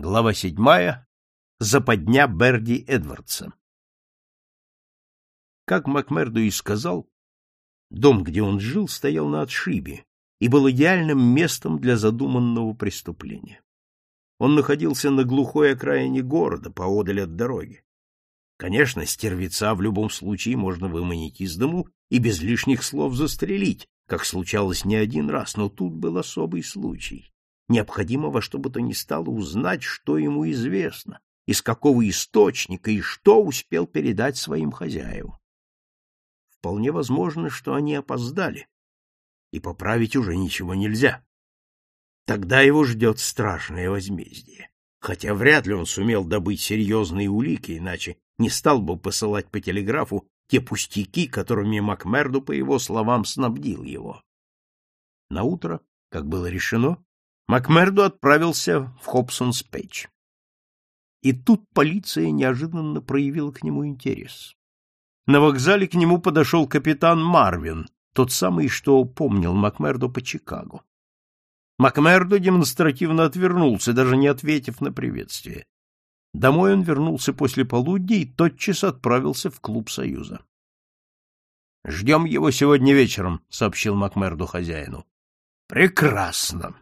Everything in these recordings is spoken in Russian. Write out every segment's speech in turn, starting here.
Глава седьмая. Западня Берди Эдвардса. Как Макмерду и сказал, дом, где он жил, стоял на отшибе и был идеальным местом для задуманного преступления. Он находился на глухой окраине города, поодаль от дороги. Конечно, стервеца в любом случае можно выманить из дому и без лишних слов застрелить, как случалось не один раз, но тут был особый случай. Необходимо во что бы то ни стало узнать, что ему известно, из какого источника и что успел передать своим хозяевам. Вполне возможно, что они опоздали, и поправить уже ничего нельзя. Тогда его ждет страшное возмездие. Хотя вряд ли он сумел добыть серьезные улики, иначе не стал бы посылать по телеграфу те пустяки, которыми Макмерду, по его словам, снабдил его. На утро, как было решено, Макмердо отправился в Хобсонс-Петч. И тут полиция неожиданно проявила к нему интерес. На вокзале к нему подошел капитан Марвин, тот самый, что помнил Макмердо по Чикаго. Макмердо демонстративно отвернулся, даже не ответив на приветствие. Домой он вернулся после полудня и тотчас отправился в клуб Союза. — Ждем его сегодня вечером, — сообщил Макмерду хозяину. — Прекрасно.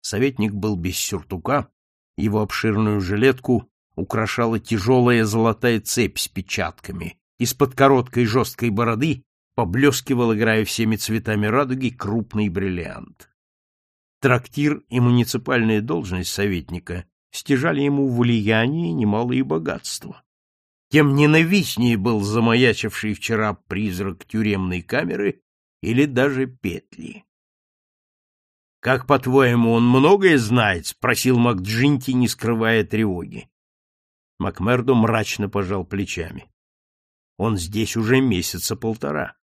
Советник был без сюртука, его обширную жилетку украшала тяжелая золотая цепь с печатками. Из-под короткой жесткой бороды поблескивал, играя всеми цветами радуги, крупный бриллиант. Трактир и муниципальная должность советника стяжали ему влияние и немалые богатства. Тем ненавистнее был замаячивший вчера призрак тюремной камеры или даже петли. — Как, по-твоему, он многое знает? — спросил МакДжинти, не скрывая тревоги. Макмердо мрачно пожал плечами. — Он здесь уже месяца полтора.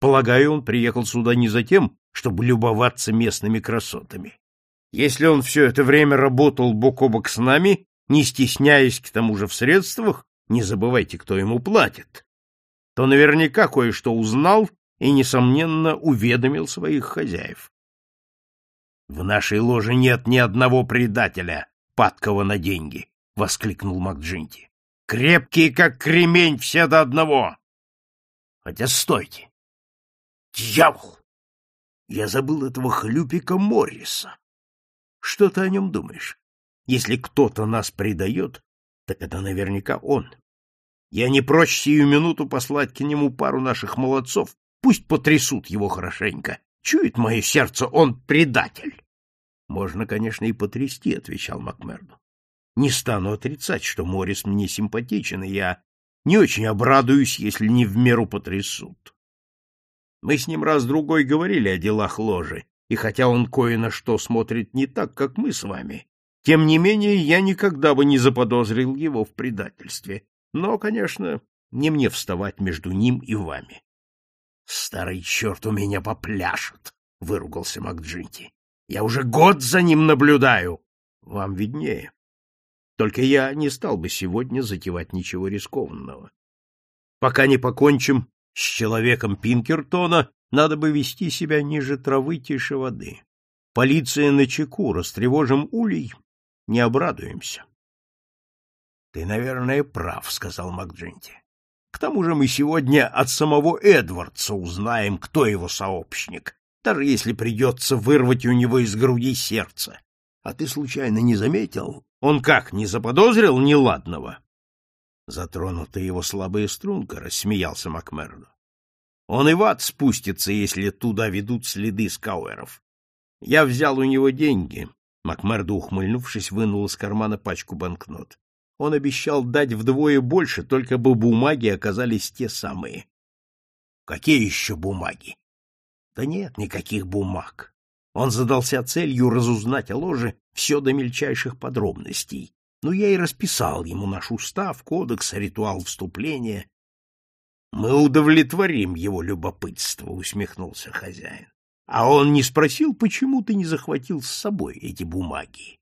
Полагаю, он приехал сюда не за тем, чтобы любоваться местными красотами. Если он все это время работал бок о бок с нами, не стесняясь к тому же в средствах, не забывайте, кто ему платит, то наверняка кое-что узнал и, несомненно, уведомил своих хозяев. — В нашей ложе нет ни одного предателя, падкого на деньги, — воскликнул МакДжинти. — Крепкие, как кремень, все до одного. Хотя стойте. Дьявол! Я забыл этого хлюпика Морриса. Что ты о нем думаешь? Если кто-то нас предает, так это наверняка он. Я не прочь сию минуту послать к нему пару наших молодцов, пусть потрясут его хорошенько. Чует мое сердце, он предатель. Можно, конечно, и потрясти, — отвечал Макмерду. Не стану отрицать, что Моррис мне симпатичен, и я не очень обрадуюсь, если не в меру потрясут. Мы с ним раз-другой говорили о делах ложи, и хотя он кое на что смотрит не так, как мы с вами, тем не менее я никогда бы не заподозрил его в предательстве. Но, конечно, не мне вставать между ним и вами. — Старый черт у меня попляшет, — выругался МакДжинти. — Я уже год за ним наблюдаю. Вам виднее. Только я не стал бы сегодня затевать ничего рискованного. Пока не покончим с человеком Пинкертона, надо бы вести себя ниже травы, тише воды. Полиция на чеку, растревожим улей, не обрадуемся. — Ты, наверное, прав, — сказал МакДжинти. — К тому же мы сегодня от самого Эдвардса узнаем, кто его сообщник, даже если придется вырвать у него из груди сердце. А ты случайно не заметил? Он как, не заподозрил неладного? Затронута его слабая струнка, — рассмеялся Макмердо. Он и в ад спустится, если туда ведут следы скауэров. Я взял у него деньги. Макмердо, ухмыльнувшись, вынул из кармана пачку банкнот. Он обещал дать вдвое больше, только бы бумаги оказались те самые. Какие еще бумаги? Да нет никаких бумаг. Он задался целью разузнать о ложе все до мельчайших подробностей. Но я и расписал ему наш устав, кодекс, ритуал вступления. Мы удовлетворим его любопытство, усмехнулся хозяин. А он не спросил, почему ты не захватил с собой эти бумаги.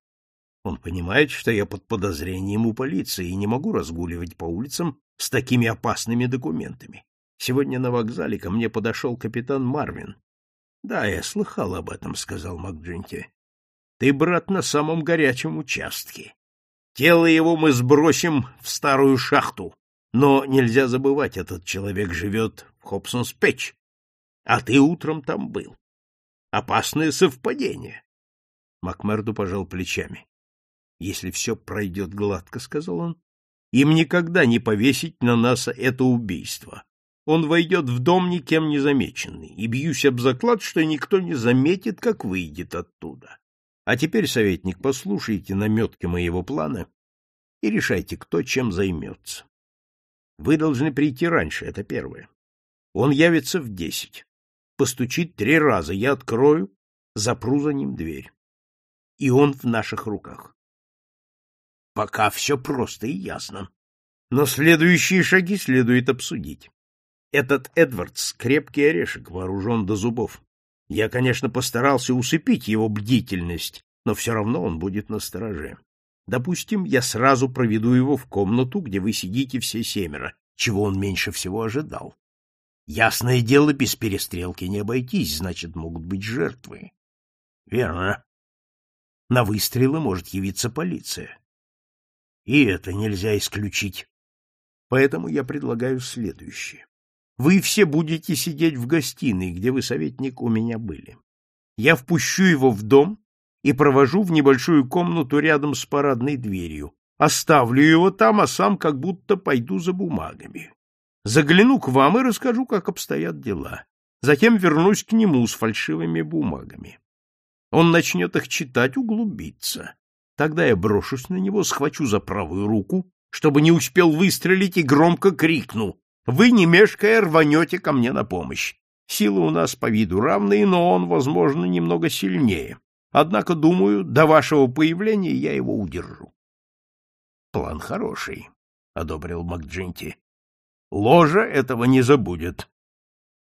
Он понимает, что я под подозрением у полиции и не могу разгуливать по улицам с такими опасными документами. Сегодня на вокзале ко мне подошел капитан Марвин. — Да, я слыхал об этом, — сказал МакДжинти. — Ты, брат, на самом горячем участке. Тело его мы сбросим в старую шахту. Но нельзя забывать, этот человек живет в Хобсонс-Печь, а ты утром там был. Опасное совпадение. Макмерду пожал плечами. Если все пройдет гладко, — сказал он, — им никогда не повесить на нас это убийство. Он войдет в дом никем не замеченный, и бьюсь об заклад, что никто не заметит, как выйдет оттуда. А теперь, советник, послушайте наметки моего плана и решайте, кто чем займется. Вы должны прийти раньше, это первое. Он явится в десять. Постучит три раза, я открою, запру за ним дверь. И он в наших руках. Пока все просто и ясно. Но следующие шаги следует обсудить. Этот Эдвардс — крепкий орешек, вооружен до зубов. Я, конечно, постарался усыпить его бдительность, но все равно он будет на стороже. Допустим, я сразу проведу его в комнату, где вы сидите все семеро, чего он меньше всего ожидал. Ясное дело, без перестрелки не обойтись, значит, могут быть жертвы. Верно. На выстрелы может явиться полиция. И это нельзя исключить. Поэтому я предлагаю следующее. Вы все будете сидеть в гостиной, где вы, советник, у меня были. Я впущу его в дом и провожу в небольшую комнату рядом с парадной дверью. Оставлю его там, а сам как будто пойду за бумагами. Загляну к вам и расскажу, как обстоят дела. Затем вернусь к нему с фальшивыми бумагами. Он начнет их читать, углубиться. Тогда я брошусь на него, схвачу за правую руку, чтобы не успел выстрелить, и громко крикну. Вы, не мешкая, рванете ко мне на помощь. Силы у нас по виду равные, но он, возможно, немного сильнее. Однако, думаю, до вашего появления я его удержу. — План хороший, — одобрил МакДжинти. — Ложа этого не забудет.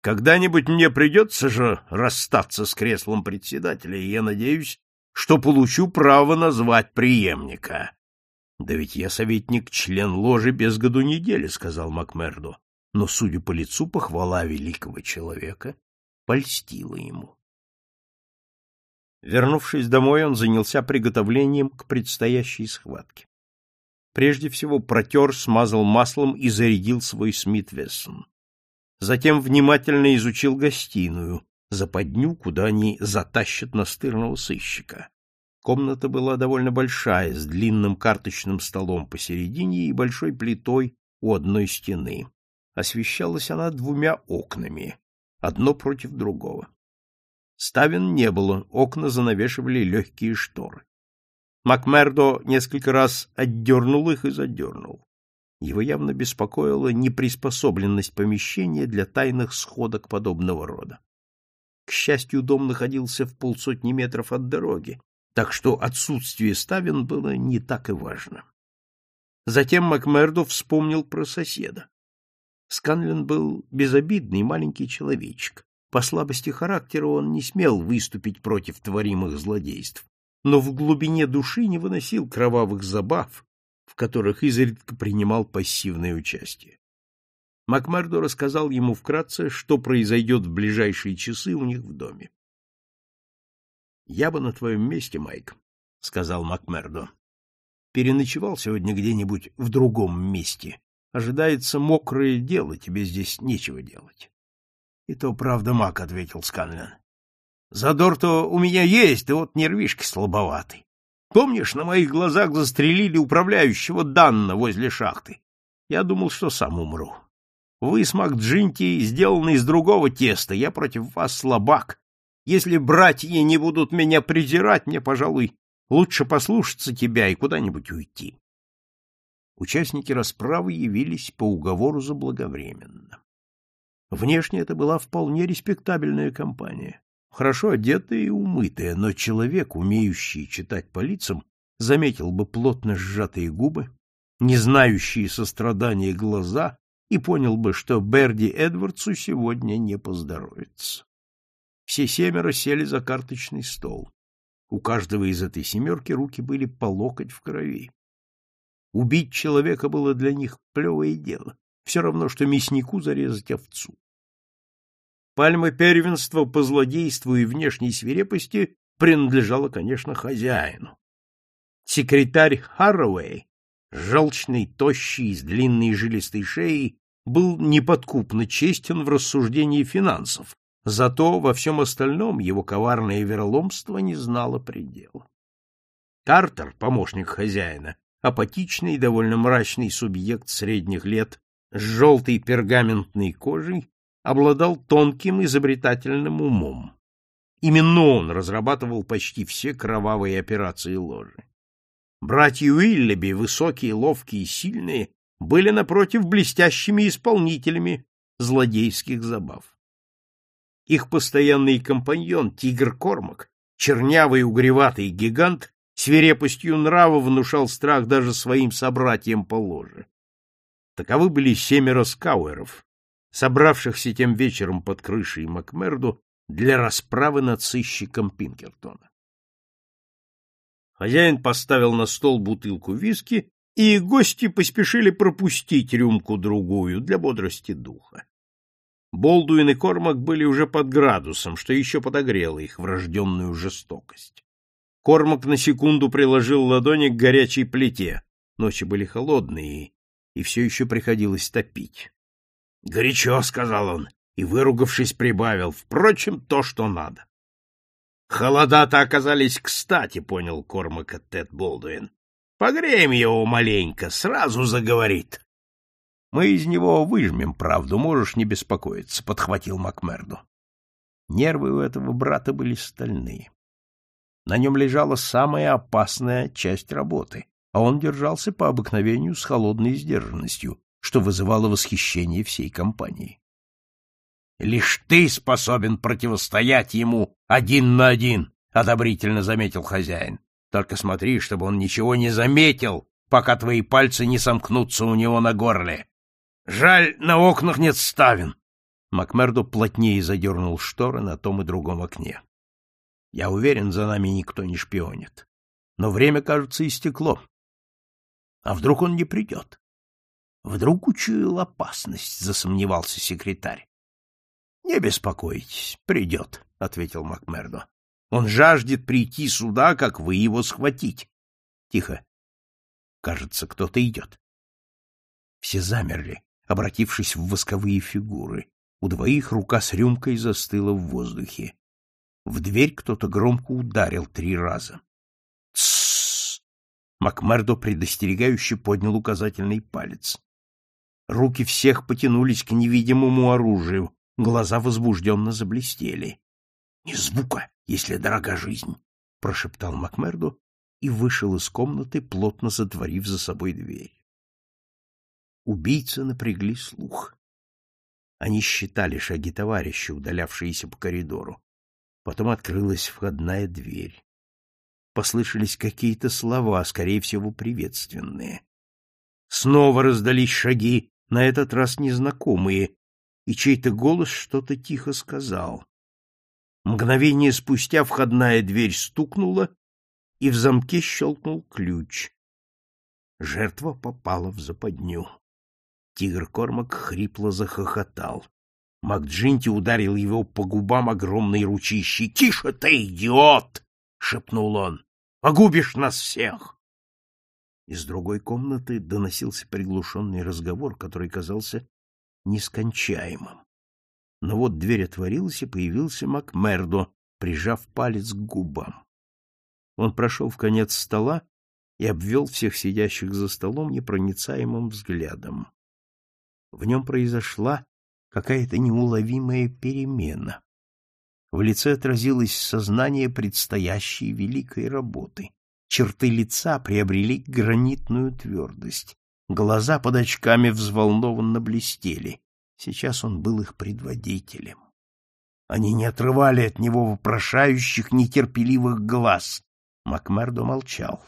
Когда-нибудь мне придется же расстаться с креслом председателя, и я надеюсь, что получу право назвать преемника. — Да ведь я советник, член ложи без году недели, — сказал Макмерду. Но, судя по лицу, похвала великого человека польстила ему. Вернувшись домой, он занялся приготовлением к предстоящей схватке. Прежде всего протер, смазал маслом и зарядил свой Смит-Вессон. Затем внимательно изучил гостиную, западню, куда они затащат настырного сыщика. Комната была довольно большая, с длинным карточным столом посередине и большой плитой у одной стены. Освещалась она двумя окнами, одно против другого. Ставен не было, окна занавешивали легкие шторы. Макмердо несколько раз отдернул их и задернул. Его явно беспокоила неприспособленность помещения для тайных сходок подобного рода. К счастью, дом находился в полсотни метров от дороги, так что отсутствие ставен было не так и важно. Затем Макмердо вспомнил про соседа. Сканлин был безобидный маленький человечек, по слабости характера он не смел выступить против творимых злодейств, но в глубине души не выносил кровавых забав, в которых изредка принимал пассивное участие. Макмердо рассказал ему вкратце, что произойдет в ближайшие часы у них в доме. — Я бы на твоем месте, Майк, — сказал Макмердо, — переночевал сегодня где-нибудь в другом месте. Ожидается мокрое дело, тебе здесь нечего делать. — И то правда, Мак, — ответил Сканлен. — Задор-то у меня есть, да вот нервишки слабоватый. Помнишь, на моих глазах застрелили управляющего Данна возле шахты? Я думал, что сам умру. Вы с Макджинти сделаны из другого теста, я против вас слабак. Если братья не будут меня презирать, мне, пожалуй, лучше послушаться тебя и куда-нибудь уйти. Участники расправы явились по уговору заблаговременно. Внешне это была вполне респектабельная компания, хорошо одетая и умытая, но человек, умеющий читать по лицам, заметил бы плотно сжатые губы, не знающие сострадания глаза и понял бы, что Берди Эдвардсу сегодня не поздоровится. Все семеро сели за карточный стол. У каждого из этой семерки руки были по локоть в крови. Убить человека было для них плевое дело. Все равно, что мяснику зарезать овцу. Пальма первенства по злодейству и внешней свирепости принадлежала, конечно, хозяину. Секретарь Харроуэй, желчный, тощий, с длинной жилистой шеей, был неподкупно честен в рассуждении финансов, зато во всем остальном его коварное вероломство не знало предела. Тартер, помощник хозяина, апатичный и довольно мрачный субъект средних лет с желтой пергаментной кожей, обладал тонким изобретательным умом. Именно он разрабатывал почти все кровавые операции ложи. Братья Уиллеби, высокие, ловкие и сильные, были, напротив, блестящими исполнителями злодейских забав. Их постоянный компаньон, тигр Кормак, чернявый угреватый гигант, свирепостью нрава внушал страх даже своим собратьям по ложе. Таковы были семеро скауэров, собравшихся тем вечером под крышей Макмерду для расправы над сыщиком Пинкертона. Хозяин поставил на стол бутылку виски, и гости поспешили пропустить рюмку-другую для бодрости духа. Болдуин и Кормак были уже под градусом, что еще подогрело их врожденную жестокость. Кормак на секунду приложил ладони к горячей плите. Ночи были холодные, и все еще приходилось топить. — Горячо, — сказал он, и, выругавшись, прибавил. Впрочем, то, что надо. Холода-то оказались кстати, понял Кормака Тед Болдуин. Погреем его маленько, сразу заговорит. Мы из него выжмем правду, можешь не беспокоиться, подхватил Макмерду. Нервы у этого брата были стальные. На нем лежала самая опасная часть работы, а он держался по обыкновению с холодной сдержанностью, что вызывало восхищение всей компании. Лишь ты способен противостоять ему один на один, — одобрительно заметил хозяин. Только смотри, чтобы он ничего не заметил, пока твои пальцы не сомкнутся у него на горле. Жаль, на окнах нет ставен. Макмердо плотнее задернул шторы на том и другом окне. Я уверен, за нами никто не шпионит. Но время, кажется, истекло. А вдруг он не придет? Вдруг учуял опасность, засомневался секретарь. Не беспокойтесь, придет, — ответил Макмердо. Он жаждет прийти сюда, как вы его схватить. Тихо. Кажется, кто-то идет. Все замерли, обратившись в восковые фигуры. У двоих рука с рюмкой застыла в воздухе. В дверь кто-то громко ударил три раза. «Тссс!» Макмердо предостерегающе поднял указательный палец. Руки всех потянулись к невидимому оружию, Глаза возбужденно заблестели. — Ни звука, если дорога жизнь, — прошептал Макмерду и вышел из комнаты, плотно затворив за собой дверь. Убийцы напрягли слух. Они считали шаги товарища, удалявшиеся по коридору. Потом открылась входная дверь. Послышались какие-то слова, скорее всего, приветственные. Снова раздались шаги, на этот раз незнакомые, и чей-то голос что-то тихо сказал. Мгновение спустя входная дверь стукнула, и в замке щелкнул ключ. Жертва попала в западню. Тигр Кормак хрипло захохотал. Макджинти ударил его по губам огромной ручищей. — Тише ты, идиот! — шепнул он. — Погубишь нас всех! Из другой комнаты доносился приглушенный разговор, который казался нескончаемым. Но вот дверь отворилась, и появился Макмердо, прижав палец к губам. Он прошел в конец стола и обвел всех сидящих за столом непроницаемым взглядом. В нем произошла какая-то неуловимая перемена. В лице отразилось сознание предстоящей великой работы. Черты лица приобрели гранитную твердость. Глаза под очками взволнованно блестели. Сейчас он был их предводителем. Они не отрывали от него вопрошающих, нетерпеливых глаз. Макмердо молчал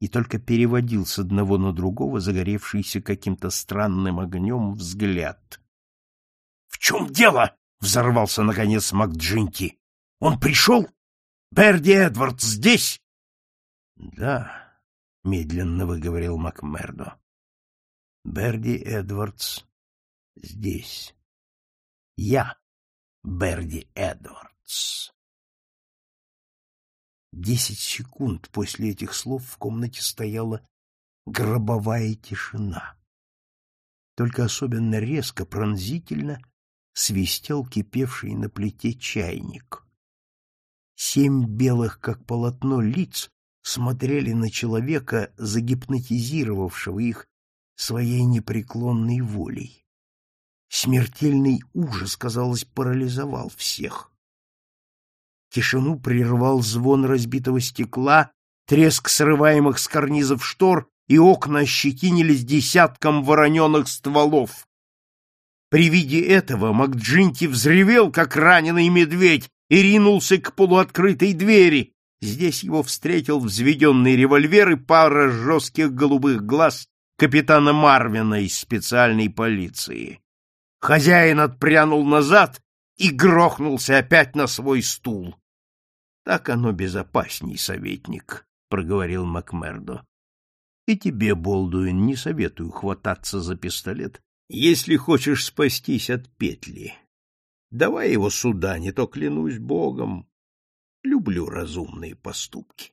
и только переводил с одного на другого загоревшийся каким-то странным огнем взгляд. — В чем дело? — взорвался, наконец, МакДжинти. — Он пришел? Берди Эдвардс здесь? — Да, — медленно выговорил Макмердо. Берди Эдвардс здесь. Я Берди Эдвардс. Десять секунд после этих слов в комнате стояла гробовая тишина. Только особенно резко, пронзительно свистел кипевший на плите чайник. Семь белых, как полотно, лиц смотрели на человека, загипнотизировавшего их своей непреклонной волей. Смертельный ужас, казалось, парализовал всех. Тишину прервал звон разбитого стекла, треск срываемых с карнизов штор, и окна ощетинились десятком вороненых стволов. При виде этого Макджинти взревел, как раненый медведь, и ринулся к полуоткрытой двери. Здесь его встретил взведенный револьвер и пара жестких голубых глаз капитана Марвина из специальной полиции. Хозяин отпрянул назад и грохнулся опять на свой стул. — Так оно безопасней, советник, — проговорил Макмердо. — И тебе, Болдуин, не советую хвататься за пистолет, если хочешь спастись от петли. Давай его сюда, не то клянусь богом. Люблю разумные поступки.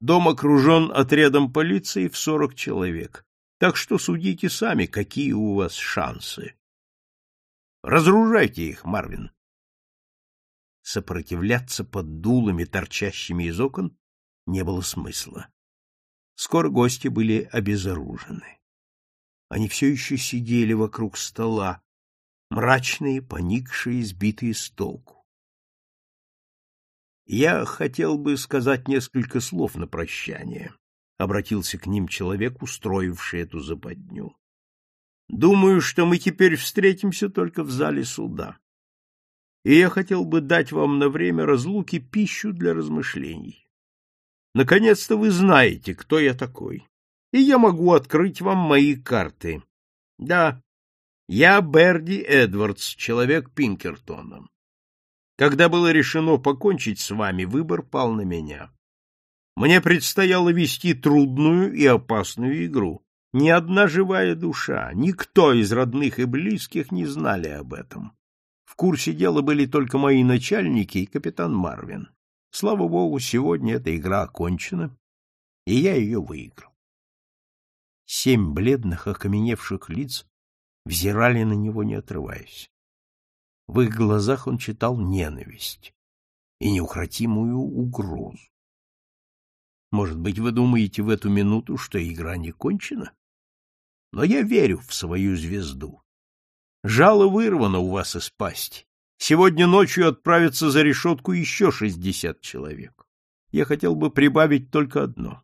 Дом окружен отрядом полиции в сорок человек, так что судите сами, какие у вас шансы. Разоружайте их, Марвин. Сопротивляться под дулами, торчащими из окон, не было смысла. Скоро гости были обезоружены. Они все еще сидели вокруг стола, мрачные, поникшие, сбитые с толку. Я хотел бы сказать несколько слов на прощание, обратился к ним человек, устроивший эту западню. Думаю, что мы теперь встретимся только в зале суда. И я хотел бы дать вам на время разлуки пищу для размышлений. Наконец-то вы знаете, кто я такой, и я могу открыть вам мои карты. Да, я Берди Эдвардс, человек Пинкертона. Когда было решено покончить с вами, выбор пал на меня. Мне предстояло вести трудную и опасную игру, ни одна живая душа, никто из родных и близких не знали об этом. В курсе дела были только мои начальники и капитан Марвин. Слава богу, сегодня эта игра окончена, и я ее выиграл. Семь бледных, окаменевших лиц взирали на него, не отрываясь. В их глазах он читал ненависть и неукротимую угрозу. Может быть, вы думаете в эту минуту, что игра не кончена? но я верю в свою звезду. Жало вырвано у вас из пасти. Сегодня ночью отправятся за решетку еще шестьдесят человек. Я хотел бы прибавить только одно.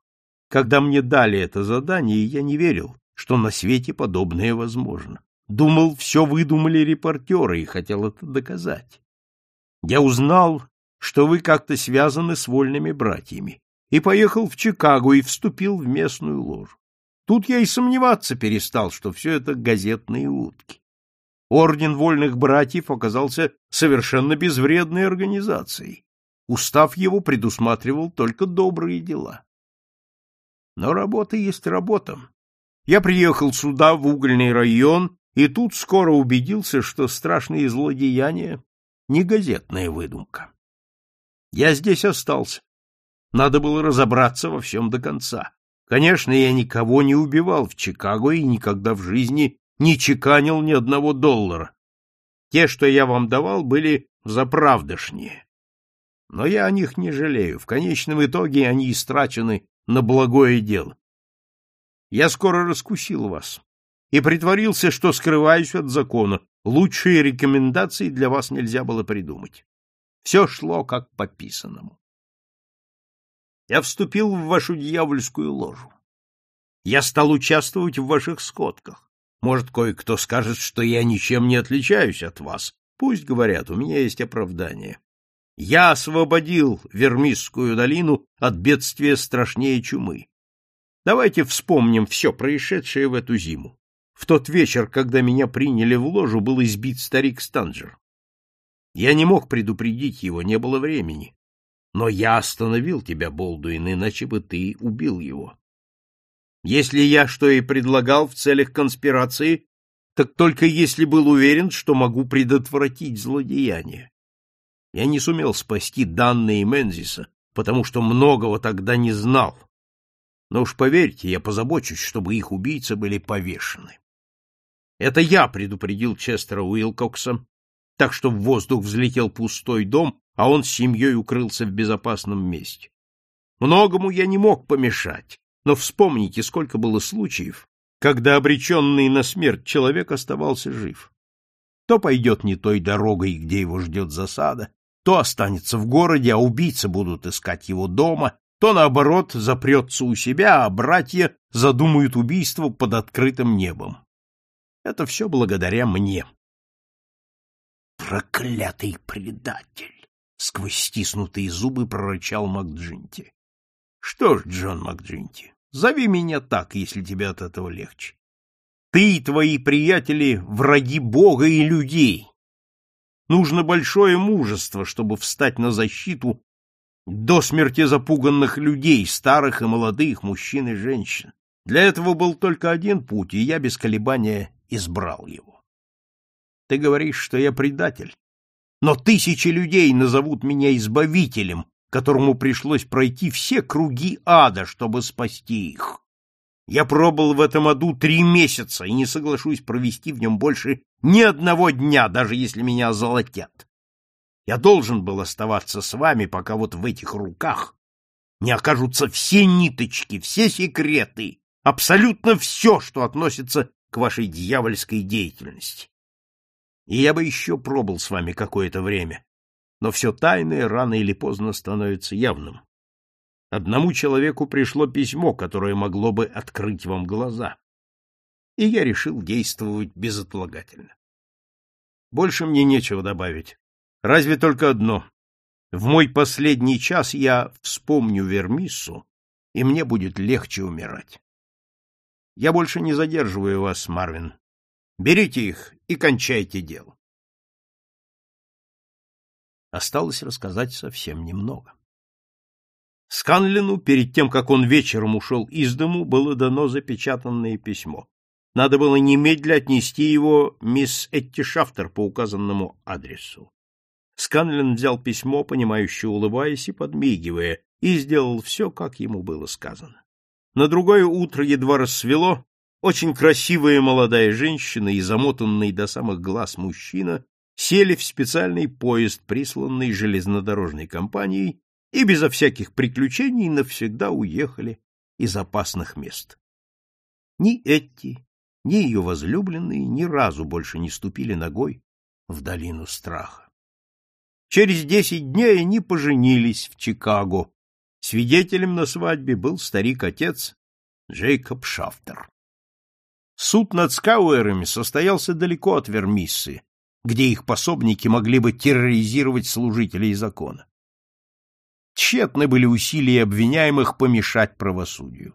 Когда мне дали это задание, я не верил, что на свете подобное возможно. Думал, все выдумали репортеры и хотел это доказать. Я узнал, что вы как-то связаны с вольными братьями, и поехал в Чикаго и вступил в местную ложу. Тут я и сомневаться перестал, что все это газетные утки. Орден вольных братьев оказался совершенно безвредной организацией. Устав его предусматривал только добрые дела. Но работа есть работа. Я приехал сюда, в угольный район, и тут скоро убедился, что страшные злодеяния — не газетная выдумка. Я здесь остался. Надо было разобраться во всем до конца. Конечно, я никого не убивал в Чикаго и никогда в жизни не чеканил ни одного доллара. Те, что я вам давал, были заправдошние. Но я о них не жалею. В конечном итоге они истрачены на благое дело. Я скоро раскусил вас и притворился, что скрываюсь от закона. Лучшие рекомендации для вас нельзя было придумать. Все шло как по писанному. Я вступил в вашу дьявольскую ложу. Я стал участвовать в ваших скотках. Может, кое-кто скажет, что я ничем не отличаюсь от вас. Пусть говорят, у меня есть оправдание. Я освободил Вермисскую долину от бедствия страшнее чумы. Давайте вспомним все происшедшее в эту зиму. В тот вечер, когда меня приняли в ложу, был избит старик Станджер. Я не мог предупредить его, не было времени. Но я остановил тебя, Болдуин, иначе бы ты убил его. Если я что и предлагал в целях конспирации, так только если был уверен, что могу предотвратить злодеяние. Я не сумел спасти Данна и Мензиса, потому что многого тогда не знал. Но уж поверьте, я позабочусь, чтобы их убийцы были повешены. Это я предупредил Честера Уилкокса, так что в воздух взлетел пустой дом, а он с семьей укрылся в безопасном месте. Многому я не мог помешать, но вспомните, сколько было случаев, когда обреченный на смерть человек оставался жив. То пойдет не той дорогой, где его ждет засада, то останется в городе, а убийцы будут искать его дома, то, наоборот, запрется у себя, а братья задумают убийство под открытым небом. Это все благодаря мне. Проклятый предатель! Сквозь стиснутые зубы прорычал МакДжинти. Что ж, Джон МакДжинти, зови меня так, если тебе от этого легче. Ты и твои приятели — враги Бога и людей. Нужно большое мужество, чтобы встать на защиту до смерти запуганных людей, старых и молодых, мужчин и женщин. Для этого был только один путь, и я без колебания избрал его. Ты говоришь, что я предатель, но тысячи людей назовут меня избавителем, которому пришлось пройти все круги ада, чтобы спасти их. Я пробыл в этом аду три месяца и не соглашусь провести в нем больше ни одного дня, даже если меня золотят. Я должен был оставаться с вами, пока вот в этих руках не окажутся все ниточки, все секреты, абсолютно все, что относится к вашей дьявольской деятельности. И я бы еще пробыл с вами какое-то время, но все тайное рано или поздно становится явным. Одному человеку пришло письмо, которое могло бы открыть вам глаза. И я решил действовать безотлагательно. Больше мне нечего добавить. Разве только одно. В мой последний час я вспомню Вермиссу, и мне будет легче умирать. Я больше не задерживаю вас, Марвин. Берите их и кончайте дело. Осталось рассказать совсем немного. Сканлину, перед тем, как он вечером ушел из дому, было дано запечатанное письмо. Надо было немедля отнести его мисс Этти Шафтер по указанному адресу. Сканлин взял письмо, понимающе улыбаясь и подмигивая, и сделал все, как ему было сказано. На другое утро едва рассвело, очень красивая молодая женщина и замотанный до самых глаз мужчина сели в специальный поезд, присланный железнодорожной компанией, и безо всяких приключений навсегда уехали из опасных мест. Ни Этти, ни ее возлюбленные ни разу больше не ступили ногой в долину страха. Через десять дней они поженились в Чикаго. Свидетелем на свадьбе был старик-отец Джейкоб Шафтер. Суд над Скауэрами состоялся далеко от Вермиссы, где их пособники могли бы терроризировать служителей закона. Тщетны были усилия обвиняемых помешать правосудию.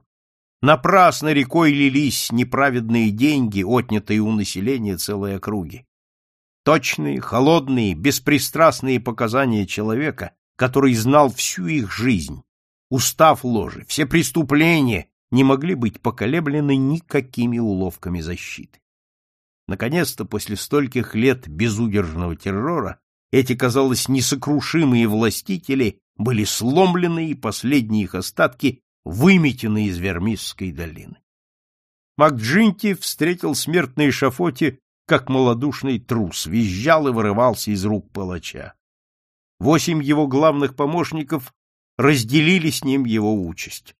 Напрасно рекой лились неправедные деньги, отнятые у населения целой округи. Точные, холодные, беспристрастные показания человека, который знал всю их жизнь, устав ложи, все преступления не могли быть поколеблены никакими уловками защиты. Наконец-то, после стольких лет безудержного террора, эти, казалось, несокрушимые властители были сломлены и последние их остатки выметены из Вермисской долины. Макджинти встретил смерть на эшафоте, как малодушный трус, визжал и вырывался из рук палача. Восемь его главных помощников разделили с ним его участь.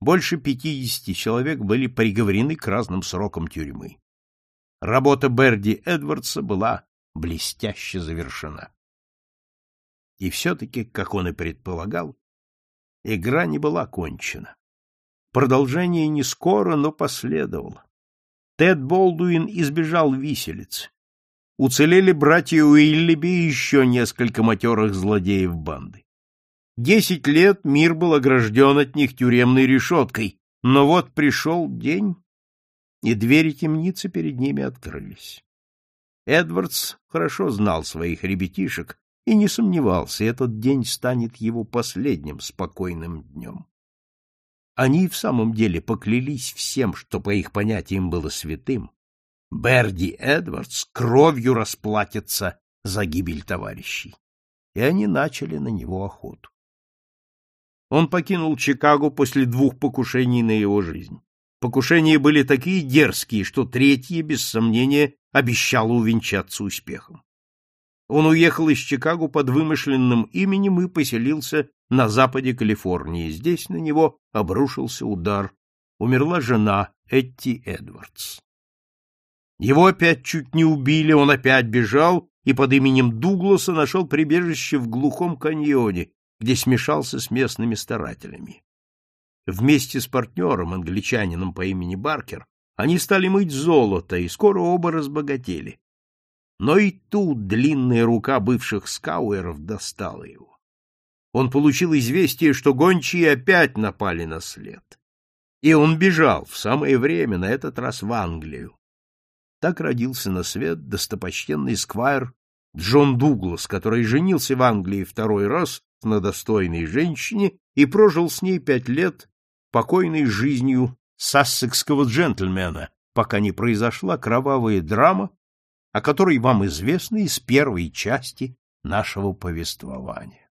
Больше пятидесяти человек были приговорены к разным срокам тюрьмы. Работа Берди Эдвардса была блестяще завершена. И все-таки, как он и предполагал, игра не была кончена. Продолжение не скоро, но последовало. Тед Болдуин избежал виселицы. Уцелели братья Уиллиби и еще несколько матерых злодеев банды. Десять лет мир был огражден от них тюремной решеткой, но вот пришел день, и двери темницы перед ними открылись. Эдвардс хорошо знал своих ребятишек и не сомневался, этот день станет его последним спокойным днем. Они в самом деле поклялись всем, что по их понятиям было святым. Берди Эдвардс кровью расплатится за гибель товарищей. И они начали на него охоту. Он покинул Чикаго после двух покушений на его жизнь. Покушения были такие дерзкие, что третье, без сомнения, обещало увенчаться успехом. Он уехал из Чикаго под вымышленным именем и поселился на западе Калифорнии. Здесь на него обрушился удар. Умерла жена Этти Эдвардс. Его опять чуть не убили, он опять бежал и под именем Дугласа нашел прибежище в глухом каньоне, где смешался с местными старателями. Вместе с партнером, англичанином по имени Баркер, они стали мыть золото, и скоро оба разбогатели. Но и тут длинная рука бывших скауэров достала его. Он получил известие, что гончие опять напали на след. И он бежал в самое время, на этот раз в Англию. Так родился на свет достопочтенный сквайр Джон Дуглас, который женился в Англии второй раз на достойной женщине и прожил с ней пять лет покойной жизнью сассекского джентльмена, пока не произошла кровавая драма, о которой вам известно из первой части нашего повествования.